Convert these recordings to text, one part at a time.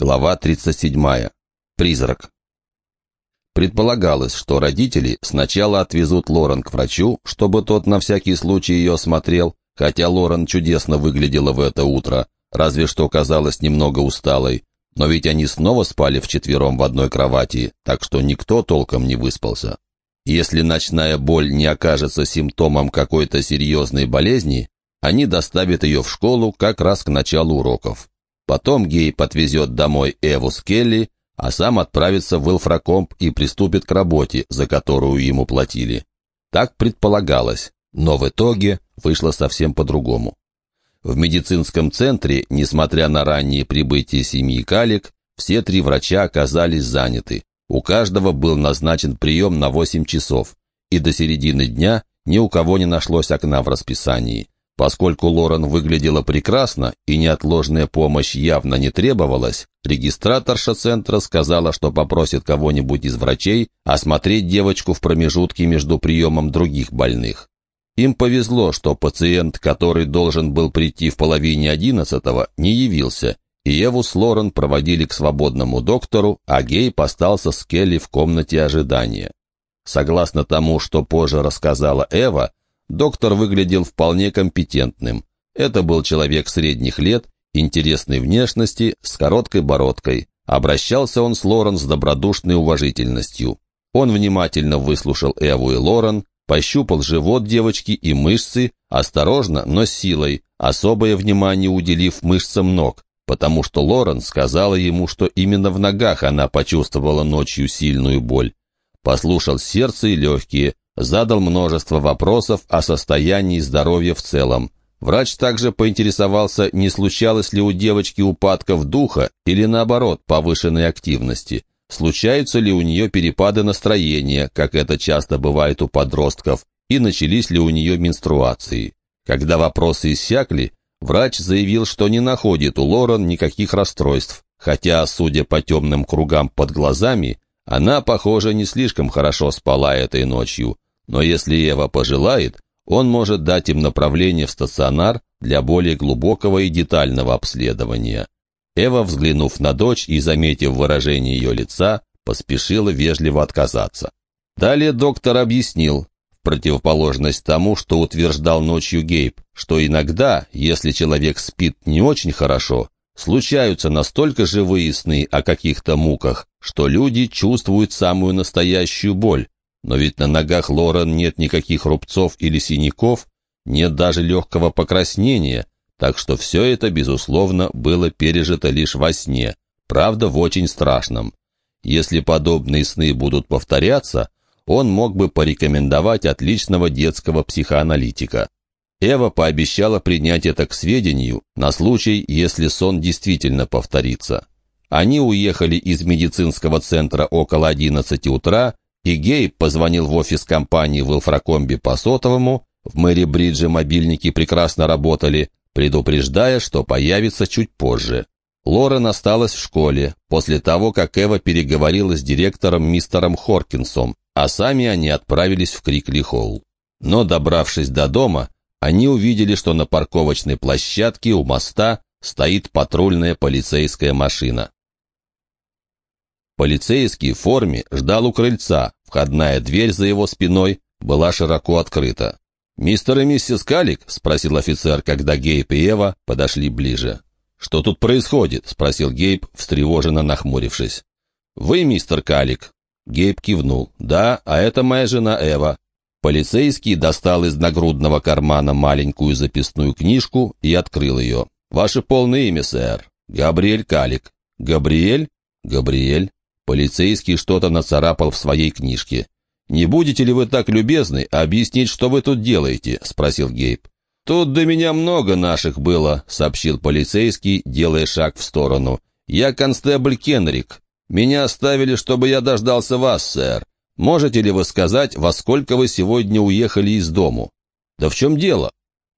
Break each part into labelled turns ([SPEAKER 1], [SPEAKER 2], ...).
[SPEAKER 1] Глава 37. Призрак. Предполагалось, что родители сначала отвезут Лорен к врачу, чтобы тот на всякий случай ее осмотрел, хотя Лорен чудесно выглядела в это утро, разве что казалась немного усталой. Но ведь они снова спали вчетвером в одной кровати, так что никто толком не выспался. Если ночная боль не окажется симптомом какой-то серьезной болезни, они доставят ее в школу как раз к началу уроков. Потом Гейб отвезет домой Эву с Келли, а сам отправится в Элфракомп и приступит к работе, за которую ему платили. Так предполагалось, но в итоге вышло совсем по-другому. В медицинском центре, несмотря на раннее прибытие семьи Калик, все три врача оказались заняты. У каждого был назначен прием на 8 часов, и до середины дня ни у кого не нашлось окна в расписании. Поскольку Лорен выглядела прекрасно и неотложная помощь явно не требовалась, регистраторша центра сказала, что попросит кого-нибудь из врачей осмотреть девочку в промежутке между приемом других больных. Им повезло, что пациент, который должен был прийти в половине одиннадцатого, не явился, и Еву с Лорен проводили к свободному доктору, а Гейб остался с Келли в комнате ожидания. Согласно тому, что позже рассказала Эва, доктор выглядел вполне компетентным. Это был человек средних лет, интересной внешности, с короткой бородкой. Обращался он с Лорен с добродушной уважительностью. Он внимательно выслушал Эву и Лорен, пощупал живот девочки и мышцы, осторожно, но с силой, особое внимание уделив мышцам ног, потому что Лорен сказала ему, что именно в ногах она почувствовала ночью сильную боль. Послушал сердце и легкие, задал множество вопросов о состоянии здоровья в целом. Врач также поинтересовался, не случалось ли у девочки упадков духа или, наоборот, повышенной активности. Случаются ли у нее перепады настроения, как это часто бывает у подростков, и начались ли у нее менструации. Когда вопросы иссякли, врач заявил, что не находит у Лорен никаких расстройств, хотя, судя по темным кругам под глазами, она, похоже, не слишком хорошо спала этой ночью, но если Ева пожелает, он может дать им направление в стационар для более глубокого и детального обследования. Эва, взглянув на дочь и заметив выражение ее лица, поспешила вежливо отказаться. Далее доктор объяснил, в противоположность тому, что утверждал ночью Гейб, что иногда, если человек спит не очень хорошо, случаются настолько живые сны о каких-то муках, что люди чувствуют самую настоящую боль, но ведь на ногах Лорен нет никаких рубцов или синяков, нет даже легкого покраснения, так что все это, безусловно, было пережито лишь во сне, правда, в очень страшном. Если подобные сны будут повторяться, он мог бы порекомендовать отличного детского психоаналитика. Эва пообещала принять это к сведению на случай, если сон действительно повторится. Они уехали из медицинского центра около 11 утра и Гейб позвонил в офис компании в Илфракомбе по сотовому, в Мэри Бридже мобильники прекрасно работали, предупреждая, что появится чуть позже. Лорен осталась в школе, после того, как Эва переговорила с директором мистером Хоркинсом, а сами они отправились в Крикли-Холл. Но, добравшись до дома, они увидели, что на парковочной площадке у моста стоит патрульная полицейская машина. Полицейский в форме ждал у крыльца, входная дверь за его спиной была широко открыта. «Мистер и миссис Калик?» — спросил офицер, когда Гейб и Эва подошли ближе. «Что тут происходит?» — спросил Гейб, встревоженно нахмурившись. «Вы мистер Калик?» Гейб кивнул. «Да, а это моя жена Эва». Полицейский достал из нагрудного кармана маленькую записную книжку и открыл ее. «Ваше полное имя, сэр?» «Габриэль Калик». «Габриэль?» «Габриэль». Полицейский что-то нацарапал в своей книжке. «Не будете ли вы так любезны объяснить, что вы тут делаете?» — спросил Гейб. «Тут до меня много наших было», — сообщил полицейский, делая шаг в сторону. «Я констебль Кенрик. Меня оставили, чтобы я дождался вас, сэр. Можете ли вы сказать, во сколько вы сегодня уехали из дому?» «Да в чем дело?»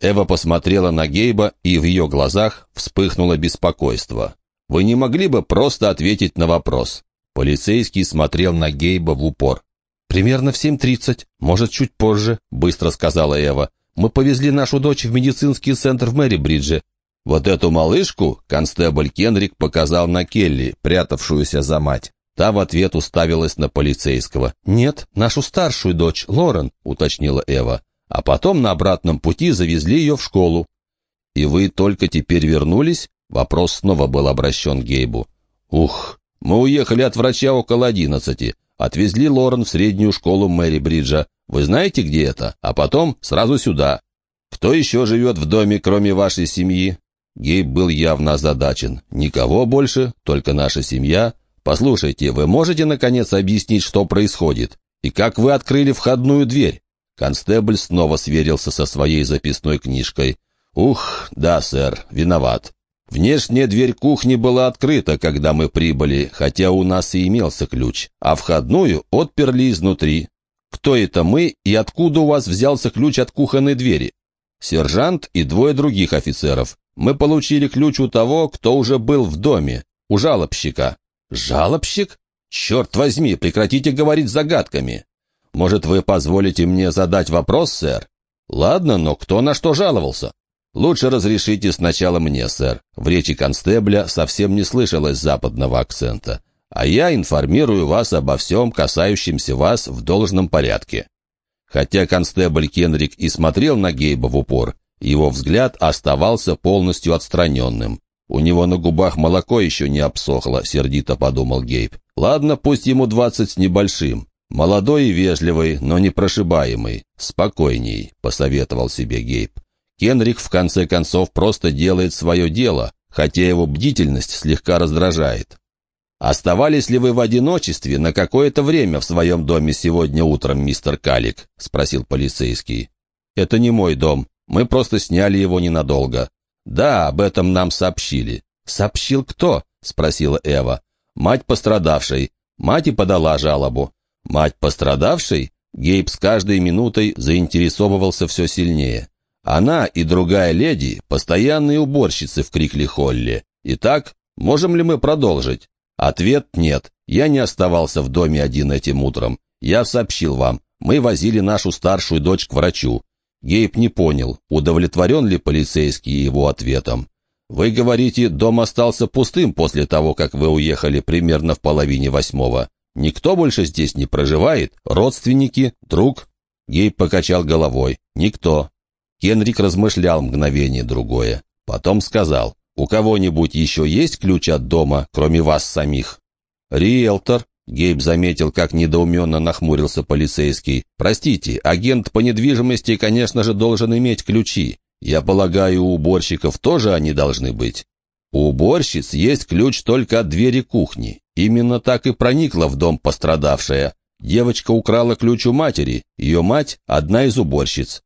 [SPEAKER 1] Эва посмотрела на Гейба, и в ее глазах вспыхнуло беспокойство. «Вы не могли бы просто ответить на вопрос?» Полицейский смотрел на Гейба в упор. «Примерно в 7.30, может, чуть позже», — быстро сказала Эва. «Мы повезли нашу дочь в медицинский центр в Мэри-Бридже. Вот эту малышку констебль Кенрик показал на Келли, прятавшуюся за мать. Та в ответ уставилась на полицейского. «Нет, нашу старшую дочь, Лорен», — уточнила Эва. «А потом на обратном пути завезли ее в школу». «И вы только теперь вернулись?» Вопрос снова был обращен Гейбу. «Ух, мы уехали от врача около одиннадцати. Отвезли Лорен в среднюю школу Мэри Бриджа. Вы знаете, где это? А потом сразу сюда. Кто еще живет в доме, кроме вашей семьи?» Гейб был явно озадачен. «Никого больше, только наша семья. Послушайте, вы можете, наконец, объяснить, что происходит? И как вы открыли входную дверь?» Констебль снова сверился со своей записной книжкой. «Ух, да, сэр, виноват. Внешняя дверь кухни была открыта, когда мы прибыли, хотя у нас и имелся ключ, а входную отперли изнутри. Кто это мы и откуда у вас взялся ключ от кухонной двери? Сержант и двое других офицеров. Мы получили ключ у того, кто уже был в доме, у жалобщика. Жалобщик? Черт возьми, прекратите говорить загадками. Может, вы позволите мне задать вопрос, сэр? Ладно, но кто на что жаловался? «Лучше разрешите сначала мне, сэр». В речи констебля совсем не слышалось западного акцента. «А я информирую вас обо всем, касающемся вас в должном порядке». Хотя констебль Кенрик и смотрел на Гейба в упор, его взгляд оставался полностью отстраненным. «У него на губах молоко еще не обсохло», — сердито подумал Гейб. «Ладно, пусть ему двадцать с небольшим. Молодой и вежливый, но непрошибаемый. Спокойней», — посоветовал себе Гейб. Кенрик в конце концов просто делает свое дело, хотя его бдительность слегка раздражает. «Оставались ли вы в одиночестве на какое-то время в своем доме сегодня утром, мистер Калик?» — спросил полицейский. «Это не мой дом. Мы просто сняли его ненадолго». «Да, об этом нам сообщили». «Сообщил кто?» — спросила Эва. «Мать пострадавшей. Мать и подала жалобу». «Мать пострадавшей?» Гейб с каждой минутой заинтересовывался все сильнее. Она и другая леди — постоянные уборщицы в Крикли-Холле. Итак, можем ли мы продолжить? Ответ — нет. Я не оставался в доме один этим утром. Я сообщил вам, мы возили нашу старшую дочь к врачу. Гейб не понял, удовлетворен ли полицейский его ответом. «Вы говорите, дом остался пустым после того, как вы уехали примерно в половине восьмого. Никто больше здесь не проживает? Родственники? Друг?» Гейб покачал головой. «Никто. Кенрик размышлял мгновение другое. Потом сказал, «У кого-нибудь еще есть ключ от дома, кроме вас самих?» «Риэлтор», — Гейб заметил, как недоуменно нахмурился полицейский. «Простите, агент по недвижимости, конечно же, должен иметь ключи. Я полагаю, у уборщиков тоже они должны быть». У уборщиц есть ключ только от двери кухни. Именно так и проникла в дом пострадавшая. Девочка украла ключ у матери, ее мать — одна из уборщиц.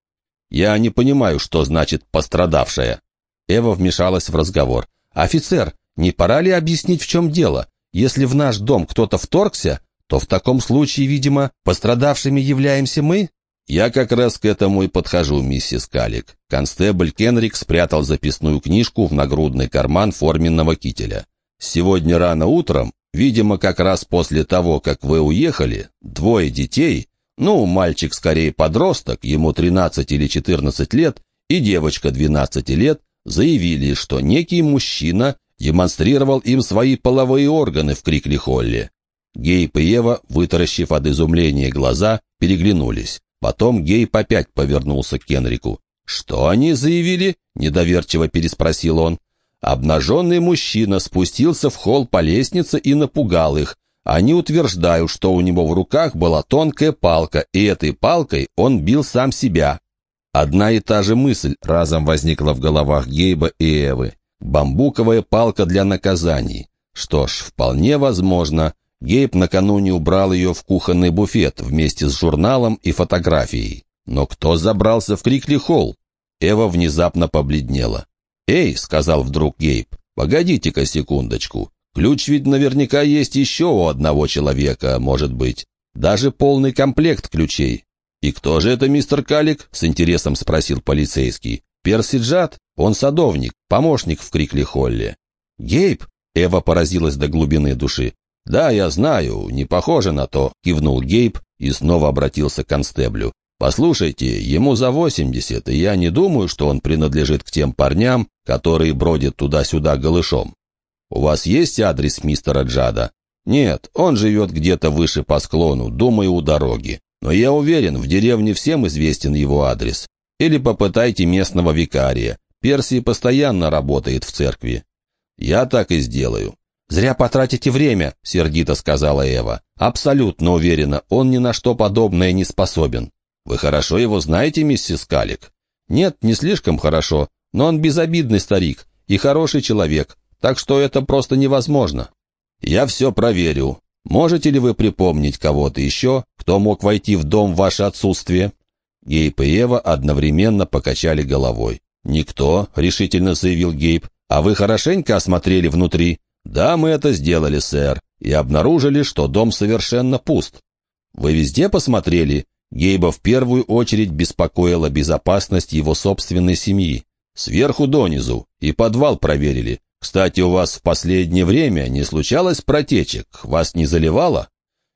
[SPEAKER 1] «Я не понимаю, что значит «пострадавшая». Эва вмешалась в разговор. «Офицер, не пора ли объяснить, в чем дело? Если в наш дом кто-то вторгся, то в таком случае, видимо, пострадавшими являемся мы?» «Я как раз к этому и подхожу, миссис Калик». Констебль Кенрик спрятал записную книжку в нагрудный карман форменного кителя. «Сегодня рано утром, видимо, как раз после того, как вы уехали, двое детей, ну, мальчик скорее подросток, ему 13 или 14 лет, и девочка 12 лет, заявили, что некий мужчина демонстрировал им свои половые органы в Крикли-Холле. Гейб и Ева, вытаращив от изумления глаза, переглянулись. Потом Гейб опять повернулся к Кенрику. «Что они заявили?» — недоверчиво переспросил он. Обнаженный мужчина спустился в холл по лестнице и напугал их, они утверждают, что у него в руках была тонкая палка, и этой палкой он бил сам себя. Одна и та же мысль разом возникла в головах Гейба и Эвы. Бамбуковая палка для наказаний. Что ж, вполне возможно. Гейб накануне убрал ее в кухонный буфет вместе с журналом и фотографией. Но кто забрался в Крикли-холл? Эва внезапно побледнела. «Эй», — сказал вдруг Гейб, — «погодите-ка секундочку. Ключ ведь наверняка есть еще у одного человека, может быть. Даже полный комплект ключей. «И кто же это, мистер Калик?» — с интересом спросил полицейский. «Перси? Он садовник, помощник в Крикли-Холле». «Гейб?» — Эва поразилась до глубины души. «Да, я знаю, не похоже на то», — кивнул Гейб и снова обратился к констеблю. Послушайте, ему за 80, и я не думаю, что он принадлежит к тем парням, которые бродят туда-сюда голышом. У вас есть адрес мистера Джада? Нет, он живет где-то выше по склону, думаю, у дороги. Но я уверен, в деревне всем известен его адрес. Или попытайте местного викария. Персий постоянно работает в церкви. Я так и сделаю. «Зря потратите время», — сердито сказала Эва. «Абсолютно уверена, он ни на что подобное не способен». «Вы хорошо его знаете, миссис Калик?» «Нет, не слишком хорошо, но он безобидный старик и хороший человек, так что это просто невозможно». «Я все проверю. Можете ли вы припомнить кого-то еще, кто мог войти в дом в ваше отсутствие?» Гейб и Ева одновременно покачали головой. «Никто», — решительно заявил Гейб. «А вы хорошенько осмотрели внутри?» «Да, мы это сделали, сэр, и обнаружили, что дом совершенно пуст». «Вы везде посмотрели?» Гейба в первую очередь беспокоила безопасность его собственной семьи. Сверху донизу. И подвал проверили. Кстати, у вас в последнее время не случалось протечек? Вас не заливало?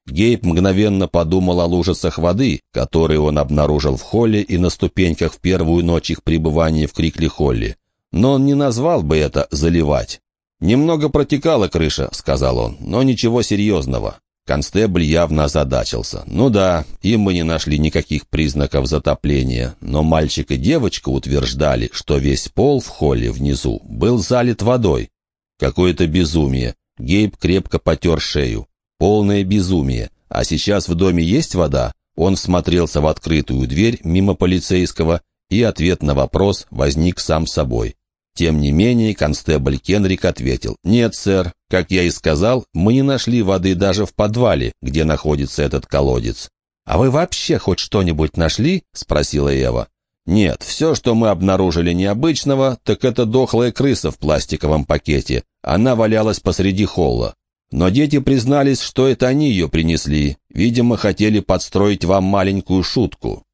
[SPEAKER 1] Гейб мгновенно подумал о лужицах воды, которые он обнаружил в холле и на ступеньках в первую ночь их пребывания в Крикли-холле. Но он не назвал бы это «заливать». «Немного протекала крыша», — сказал он, — «но ничего серьезного». Констебль явно озадачился. «Ну да, им мы не нашли никаких признаков затопления, но мальчик и девочка утверждали, что весь пол в холле внизу был залит водой. Какое-то безумие. Гейб крепко потер шею. Полное безумие. А сейчас в доме есть вода?» Он смотрелся в открытую дверь мимо полицейского, и ответ на вопрос возник сам собой. Тем не менее, констебль Кенрик ответил, «Нет, сэр, как я и сказал, мы не нашли воды даже в подвале, где находится этот колодец». «А вы вообще хоть что-нибудь нашли?» — спросила Ева. «Нет, все, что мы обнаружили необычного, так это дохлая крыса в пластиковом пакете. Она валялась посреди холла. Но дети признались, что это они ее принесли. Видимо, хотели подстроить вам маленькую шутку.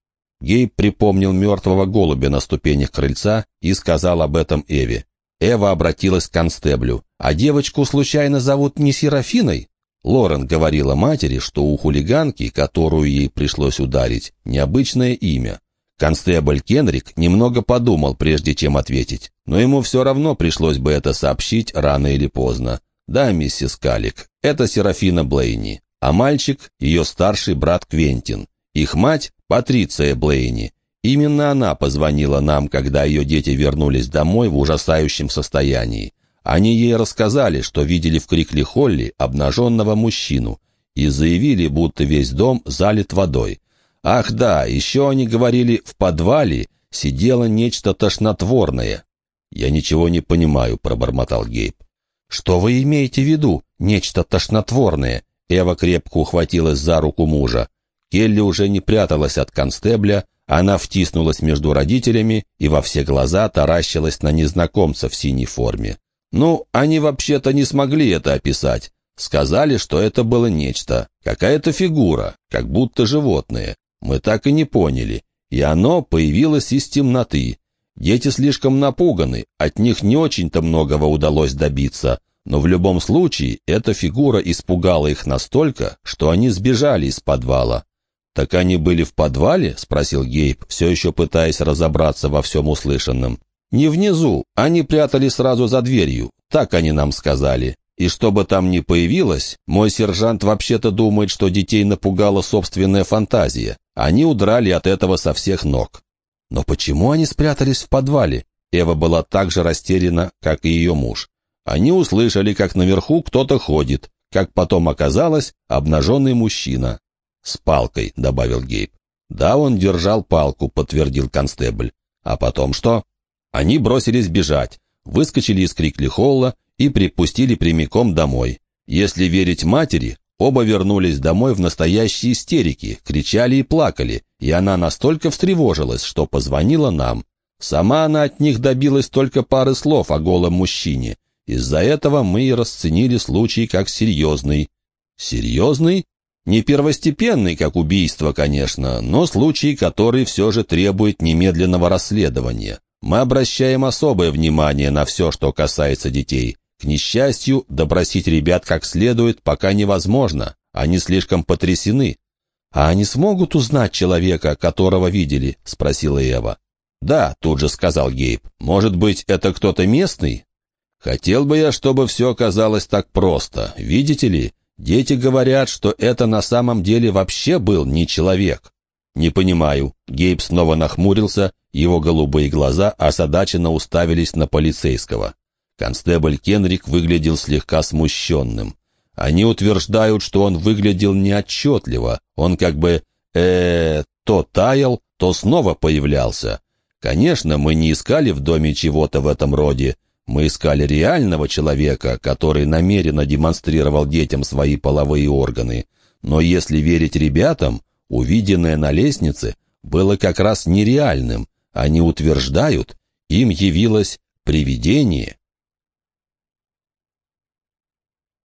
[SPEAKER 1] Гейб припомнил мертвого голубя на ступенях крыльца и сказал об этом Эве. Эва обратилась к констеблю. «А девочку случайно зовут не Серафиной?» Лорен говорила матери, что у хулиганки, которую ей пришлось ударить, необычное имя. Констебль Кенрик немного подумал, прежде чем ответить, но ему все равно пришлось бы это сообщить рано или поздно. «Да, миссис Калик, это Серафина Блейни, а мальчик — ее старший брат Квентин. Их мать — Патриция Блейни. Именно она позвонила нам, когда ее дети вернулись домой в ужасающем состоянии. Они ей рассказали, что видели в Крикли-Холли обнаженного мужчину и заявили, будто весь дом залит водой. Ах да, еще они говорили, в подвале сидело нечто тошнотворное. «Я ничего не понимаю», — пробормотал Гейб. «Что вы имеете в виду, нечто тошнотворное?» Эва крепко ухватилась за руку мужа. Келли уже не пряталась от констебля, она втиснулась между родителями и во все глаза таращилась на незнакомца в синей форме. Ну, они вообще-то не смогли это описать. Сказали, что это было нечто, какая-то фигура, как будто животное. Мы так и не поняли. И оно появилось из темноты. Дети слишком напуганы, от них не очень-то многого удалось добиться. Но в любом случае, эта фигура испугала их настолько, что они сбежали из подвала. «Так они были в подвале?» — спросил Гейб, все еще пытаясь разобраться во всем услышанном. «Не внизу, они прятали сразу за дверью, так они нам сказали. И чтобы там не появилось, мой сержант вообще-то думает, что детей напугала собственная фантазия. Они удрали от этого со всех ног». «Но почему они спрятались в подвале?» Эва была так же растеряна, как и ее муж. Они услышали, как наверху кто-то ходит. Как потом оказалось, обнаженный мужчина. «С палкой», — добавил Гейб. «Да, он держал палку», — подтвердил констебль. «А потом что?» Они бросились бежать, выскочили из Крикли-Холла и припустили прямиком домой. Если верить матери, оба вернулись домой в настоящей истерике, кричали и плакали, и она настолько встревожилась, что позвонила нам. Сама она от них добилась только пары слов о голом мужчине. Из-за этого мы и расценили случай как серьезный. Серьезный? Не первостепенный, как убийство, конечно, но случай, который все же требует немедленного расследования. Мы обращаем особое внимание на все, что касается детей. К несчастью, допросить ребят как следует пока невозможно, они слишком потрясены. «А они смогут узнать человека, которого видели?» — спросила Эва. «Да», — тут же сказал Гейб. «Может быть, это кто-то местный?» «Хотел бы я, чтобы все оказалось так просто. Видите ли, дети говорят, что это на самом деле вообще был не человек». «Не понимаю». Гейб снова нахмурился, его голубые глаза озадаченно уставились на полицейского. Констебль Кенрик выглядел слегка смущенным. Они утверждают, что он выглядел неотчетливо. Он как бы, э, то таял, то снова появлялся. Конечно, мы не искали в доме чего-то в этом роде. Мы искали реального человека, который намеренно демонстрировал детям свои половые органы. Но если верить ребятам, увиденное на лестнице было как раз нереальным. Они утверждают, им явилось привидение.